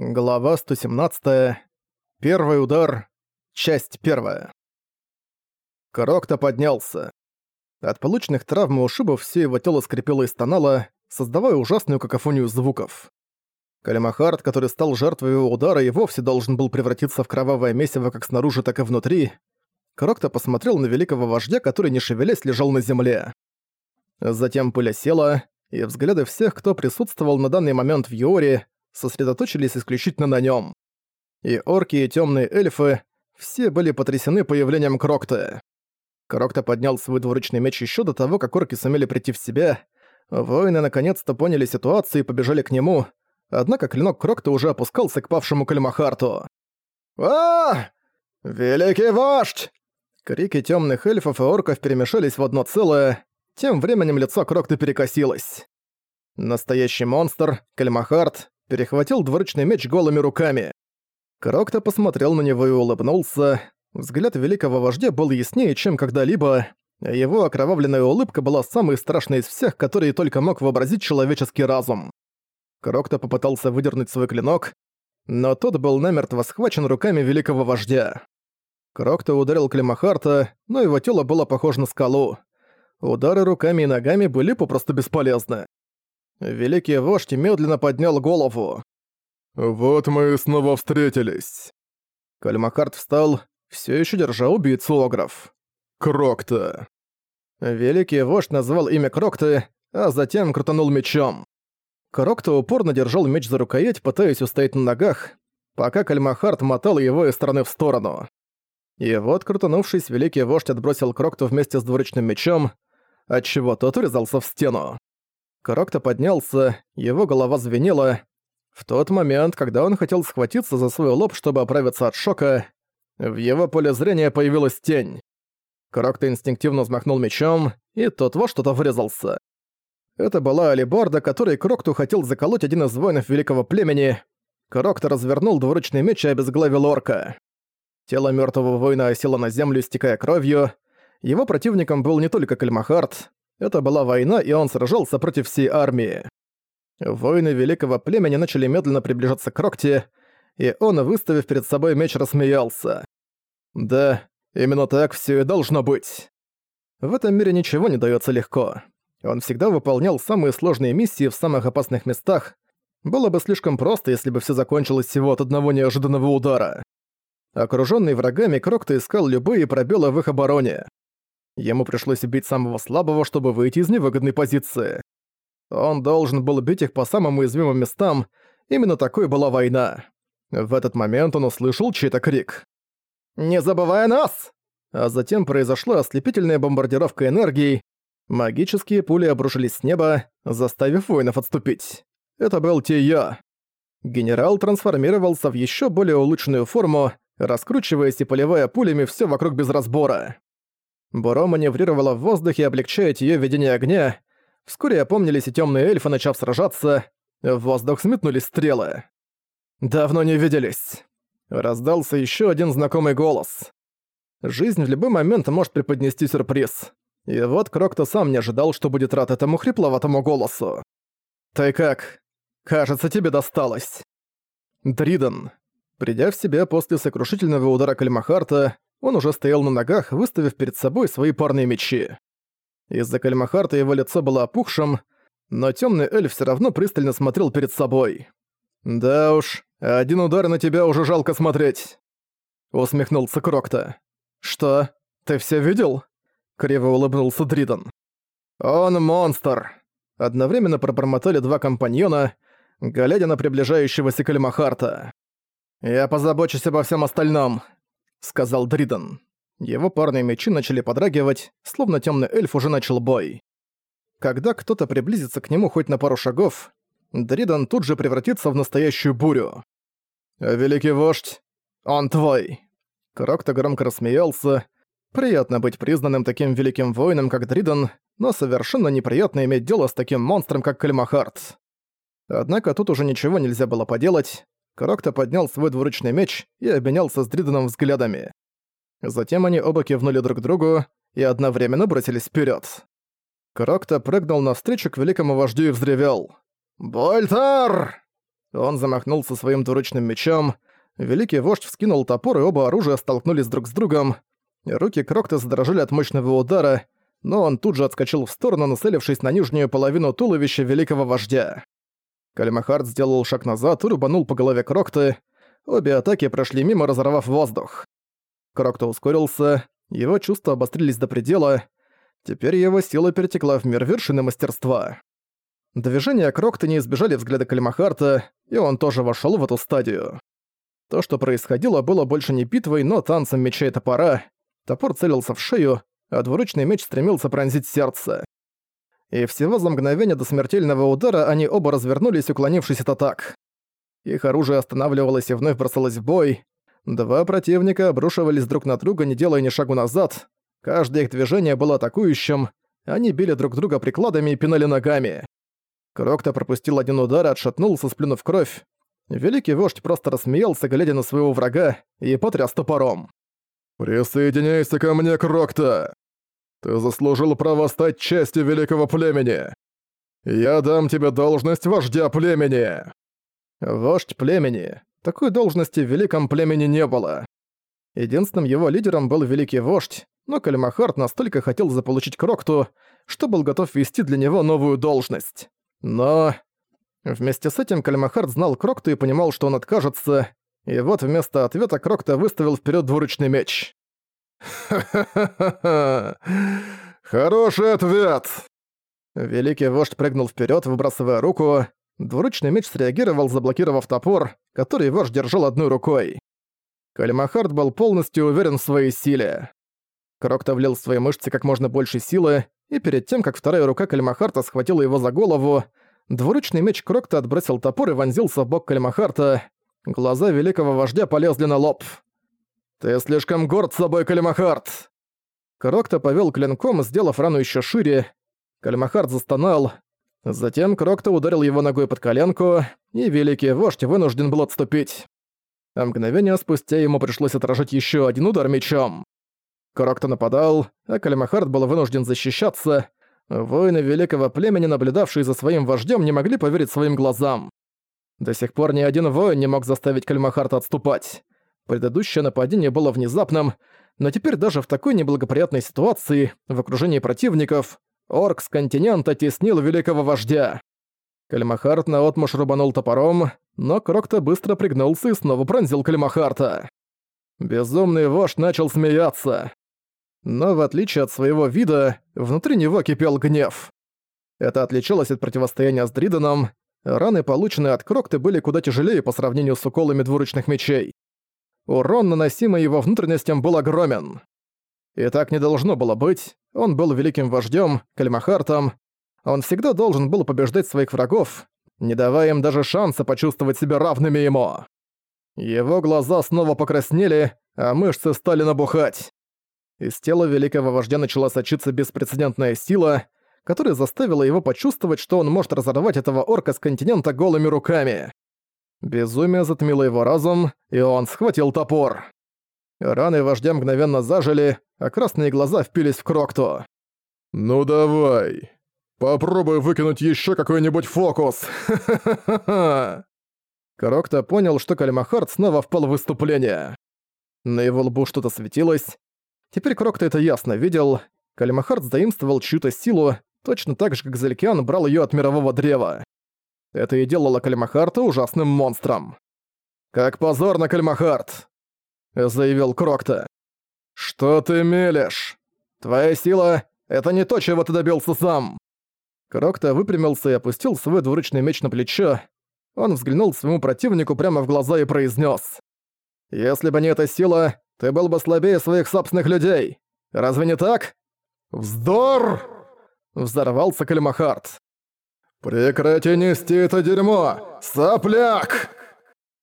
Глава 117. Первый удар. Часть первая. Крокто поднялся. От полученных травм и ушибов все его тело скрипело и стонало, создавая ужасную какофонию звуков. Калимахард, который стал жертвой его удара и вовсе должен был превратиться в кровавое месиво как снаружи, так и внутри, Крокто посмотрел на великого вождя, который не шевелясь лежал на земле. Затем пыля села, и взгляды всех, кто присутствовал на данный момент в Юоре, сосредоточились исключительно на нем. И орки, и темные эльфы все были потрясены появлением Крокта. Крокта поднял свой двуручный меч еще до того, как орки сумели прийти в себя. Воины наконец-то поняли ситуацию и побежали к нему, однако клинок Крокта уже опускался к павшему Калимахарту. а Великий вождь!» Крики темных эльфов и орков перемешались в одно целое, тем временем лицо Крокта перекосилось. Настоящий монстр, Кальмахарт, перехватил двуручный меч голыми руками. Крокто посмотрел на него и улыбнулся. Взгляд великого вождя был яснее, чем когда-либо. Его окровавленная улыбка была самой страшной из всех, которые только мог вообразить человеческий разум. Крокто попытался выдернуть свой клинок, но тот был намертво схвачен руками великого вождя. Крокто ударил Климахарта, но его тело было похоже на скалу. Удары руками и ногами были попросту бесполезны. Великий вождь медленно поднял голову. «Вот мы и снова встретились». Кальмакарт встал, все еще держа убийцу Огров. «Крокта». Великий вождь назвал имя Крокты, а затем крутанул мечом. Крокта упорно держал меч за рукоять, пытаясь устоять на ногах, пока Кальмахарт мотал его из стороны в сторону. И вот, крутанувшись, великий вождь отбросил Крокту вместе с двуручным мечом, отчего тот урезался в стену. Крокто поднялся, его голова звенела. В тот момент, когда он хотел схватиться за свой лоб, чтобы оправиться от шока, в его поле зрения появилась тень. Крокто инстинктивно взмахнул мечом, и тот во что-то врезался. Это была алиборда, которой Крокту хотел заколоть один из воинов великого племени. Крокто развернул двуручный меч и обезглавил орка. Тело мертвого воина осело на землю, истекая кровью. Его противником был не только Кальмахард, это была война, и он сражался против всей армии. Воины великого племени начали медленно приближаться к Рокте, и он, выставив перед собой меч, рассмеялся. Да, именно так все и должно быть. В этом мире ничего не дается легко. Он всегда выполнял самые сложные миссии в самых опасных местах. Было бы слишком просто, если бы все закончилось всего от одного неожиданного удара. Окруженный врагами, Крокто искал любые пробелы в их обороне. Ему пришлось убить самого слабого, чтобы выйти из невыгодной позиции. Он должен был бить их по самым уязвимым местам, именно такой была война. В этот момент он услышал чей-то крик. «Не забывай нас!» А затем произошла ослепительная бомбардировка энергии. Магические пули обрушились с неба, заставив воинов отступить. Это был Тия. Генерал трансформировался в еще более улучшенную форму, раскручиваясь и поливая пулями все вокруг без разбора. Буро маневрировала в воздухе, облегчая ее ведение огня. Вскоре опомнились и темные эльфы, начав сражаться. В воздух сметнулись стрелы. «Давно не виделись». Раздался еще один знакомый голос. Жизнь в любой момент может преподнести сюрприз. И вот Крокто сам не ожидал, что будет рад этому хрипловатому голосу. «Ты как? Кажется, тебе досталось». Дриден. Придя в себя после сокрушительного удара Кальмахарта, он уже стоял на ногах, выставив перед собой свои парные мечи. Из-за Кальмахарта его лицо было опухшим, но темный эльф все равно пристально смотрел перед собой. «Да уж, один удар на тебя уже жалко смотреть», — усмехнулся Крокта. «Что, ты все видел?» — криво улыбнулся Дриден. «Он монстр!» Одновременно пробормотали два компаньона, глядя на приближающегося Кальмахарта. «Я позабочусь обо всем остальном», — сказал Дриден. Его парные мечи начали подрагивать, словно темный эльф уже начал бой. Когда кто-то приблизится к нему хоть на пару шагов, Дриден тут же превратится в настоящую бурю. «Великий вождь, он твой!» Крокто громко рассмеялся. Приятно быть признанным таким великим воином, как Дриден, но совершенно неприятно иметь дело с таким монстром, как Кальмахарт. Однако тут уже ничего нельзя было поделать. Крокто поднял свой двуручный меч и обменялся с Дриденом взглядами. Затем они оба кивнули друг другу и одновременно бросились вперед. Крокто прыгнул навстречу к великому вождю и взревел. «Больтар!» Он замахнулся своим двуручным мечом. Великий вождь вскинул топор, и оба оружия столкнулись друг с другом. Руки Крокта задрожали от мощного удара, но он тут же отскочил в сторону, нацелившись на нижнюю половину туловища великого вождя. Калимахард сделал шаг назад и рубанул по голове Крокта. Обе атаки прошли мимо, разорвав воздух. Крокта ускорился, его чувства обострились до предела. Теперь его сила перетекла в мир вершины мастерства. Движения Крокта не избежали взгляда Калимахарта, и он тоже вошел в эту стадию. То, что происходило, было больше не битвой, но танцем меча и топора. Топор целился в шею, а двуручный меч стремился пронзить сердце. И всего за мгновение до смертельного удара они оба развернулись, уклонившись от атак. Их оружие останавливалось и вновь бросалось в бой. Два противника обрушивались друг на друга, не делая ни шагу назад. Каждое их движение было атакующим. Они били друг друга прикладами и пинали ногами. Крокто пропустил один удар и отшатнулся, сплюнув кровь. Великий вождь просто рассмеялся, глядя на своего врага, и потряс топором. «Присоединяйся ко мне, Крокта! Ты заслужил право стать частью великого племени! Я дам тебе должность вождя племени!» Вождь племени. Такой должности в великом племени не было. Единственным его лидером был великий вождь, но Калимахард настолько хотел заполучить Крокту, что был готов вести для него новую должность. Но... Вместе с этим Калимахард знал Крокту и понимал, что он откажется, и вот вместо ответа Крокта выставил вперед двуручный меч. «Ха-ха-ха-ха! Хороший ответ!» Великий вождь прыгнул вперед, выбрасывая руку. Двуручный меч среагировал, заблокировав топор, который вождь держал одной рукой. Калимахард был полностью уверен в своей силе. Крокта влил в свои мышцы как можно больше силы, и перед тем, как вторая рука Калимахарта схватила его за голову, двуручный меч Крокта отбросил топор и вонзился в бок Калимахарта. Глаза великого вождя полезли на лоб. «Ты слишком горд собой, Калимахарт!» Крокта повел клинком, сделав рану еще шире. Калимахарт застонал. Затем Крокта ударил его ногой под коленку, и великий вождь вынужден был отступить. А мгновение спустя ему пришлось отражать еще один удар мечом. Крокта нападал, а Калимахарт был вынужден защищаться. Воины великого племени, наблюдавшие за своим вождем, не могли поверить своим глазам. До сих пор ни один воин не мог заставить Кальмахарта отступать. Предыдущее нападение было внезапным, но теперь даже в такой неблагоприятной ситуации, в окружении противников, орк с континента теснил великого вождя. Кальмахарт наотмашь рубанул топором, но Крокто быстро пригнулся и снова пронзил Кальмахарта. Безумный вождь начал смеяться. Но в отличие от своего вида, внутри него кипел гнев. Это отличалось от противостояния с Дриданом. Раны, полученные от Крокты, были куда тяжелее по сравнению с уколами двуручных мечей. Урон, наносимый его внутренностям, был огромен. И так не должно было быть. Он был великим вождем, Кальмахартом. Он всегда должен был побеждать своих врагов, не давая им даже шанса почувствовать себя равными ему. Его глаза снова покраснели, а мышцы стали набухать. Из тела великого вождя начала сочиться беспрецедентная сила, которая заставила его почувствовать, что он может разорвать этого орка с континента голыми руками. Безумие затмило его разум, и он схватил топор. Раны вождя мгновенно зажили, а красные глаза впились в Крокту. «Ну давай, попробуй выкинуть еще какой-нибудь фокус!» Крокта понял, что Калимахард снова впал в выступление. На его лбу что-то светилось. Теперь Крокта это ясно видел. Калимахард заимствовал чью-то силу, точно так же, как Залькиан брал ее от мирового древа. Это и делало Кальмахарта ужасным монстром. «Как позорно, Кальмахарт!» — заявил Крокта. «Что ты мелешь? Твоя сила — это не то, чего ты добился сам!» Крокта выпрямился и опустил свой двуручный меч на плечо. Он взглянул своему противнику прямо в глаза и произнес: «Если бы не эта сила, ты был бы слабее своих собственных людей. Разве не так?» «Вздор!» — взорвался Кальмахарт. «Прекрати нести это дерьмо! Сопляк!»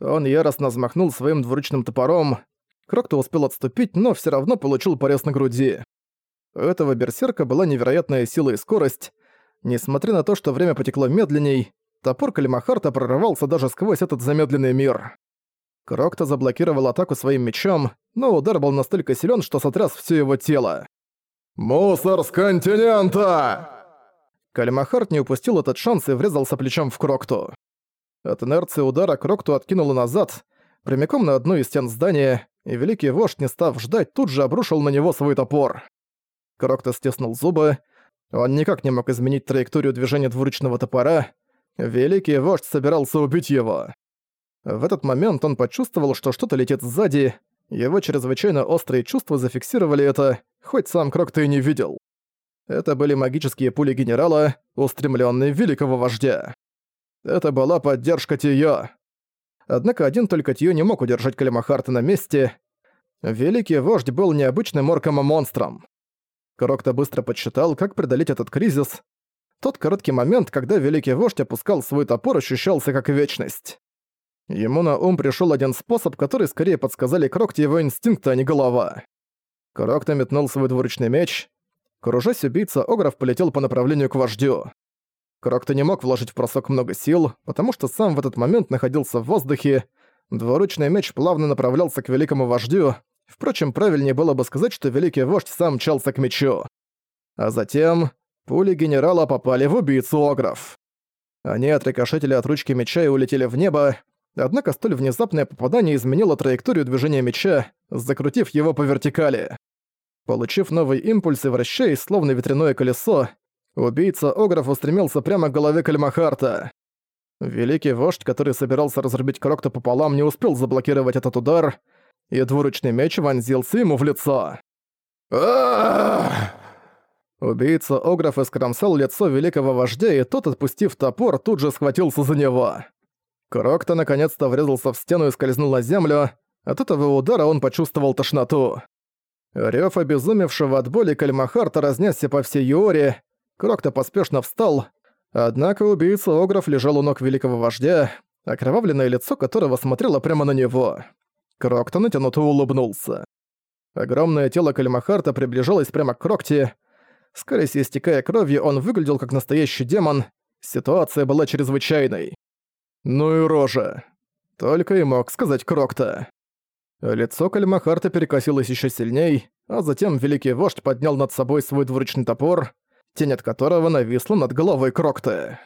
Он яростно взмахнул своим двуручным топором. Крокто успел отступить, но все равно получил порез на груди. У этого берсерка была невероятная сила и скорость. Несмотря на то, что время потекло медленней, топор Калимахарта прорывался даже сквозь этот замедленный мир. Крокто заблокировал атаку своим мечом, но удар был настолько силен, что сотряс все его тело. «Мусор с континента!» Калимахард не упустил этот шанс и врезался плечом в Крокту. От инерции удара Крокту откинуло назад, прямиком на одну из стен здания, и великий вождь, не став ждать, тут же обрушил на него свой топор. Крокто стиснул зубы, он никак не мог изменить траекторию движения двуручного топора, великий вождь собирался убить его. В этот момент он почувствовал, что что-то летит сзади, его чрезвычайно острые чувства зафиксировали это, хоть сам Крокто и не видел. Это были магические пули генерала, устремленные в великого вождя. Это была поддержка Тиё. Однако один только Тиё не мог удержать Калимахарта на месте. Великий вождь был необычным орком, а монстром. Крокто быстро подсчитал, как преодолеть этот кризис. Тот короткий момент, когда Великий Вождь опускал свой топор, ощущался как вечность. Ему на ум пришел один способ, который скорее подсказали Крокте его инстинкты, а не голова. Крокто метнул свой двуручный меч. Кружась убийца Огров полетел по направлению к вождю. Крокто не мог вложить в бросок много сил, потому что сам в этот момент находился в воздухе. Двуручный меч плавно направлялся к великому вождю, Впрочем, правильнее было бы сказать, что великий вождь сам мчался к мечу. А затем пули генерала попали в убийцу Огров. Они отрикошетили от ручки меча и улетели в небо, однако столь внезапное попадание изменило траекторию движения меча, закрутив его по вертикали. Получив новый импульс и вращаясь, словно ветряное колесо, убийца Огров устремился прямо к голове Кальмахарта. Великий вождь, который собирался разрубить Крокта пополам, не успел заблокировать этот удар — и двуручный меч вонзился ему в лицо. Убийца Огров искромсал лицо великого вождя, и тот, отпустив топор, тут же схватился за него. Крокто наконец-то врезался в стену и скользнул на землю. От этого удара он почувствовал тошноту. Рёв обезумевшего от боли Кальмахарта разнесся по всей Юоре. Крокто поспешно встал, однако убийца Огров лежал у ног великого вождя, окровавленное лицо которого смотрело прямо на него. Крокто натянуто улыбнулся. Огромное тело Калимахарта приближалось прямо к Крокте. Скорее истекая кровью, он выглядел как настоящий демон. Ситуация была чрезвычайной. Ну и рожа. Только и мог сказать Крокта. Лицо Калимахарта перекосилось еще сильней, а затем Великий Вождь поднял над собой свой двуручный топор, тень от которого нависла над головой Крокта.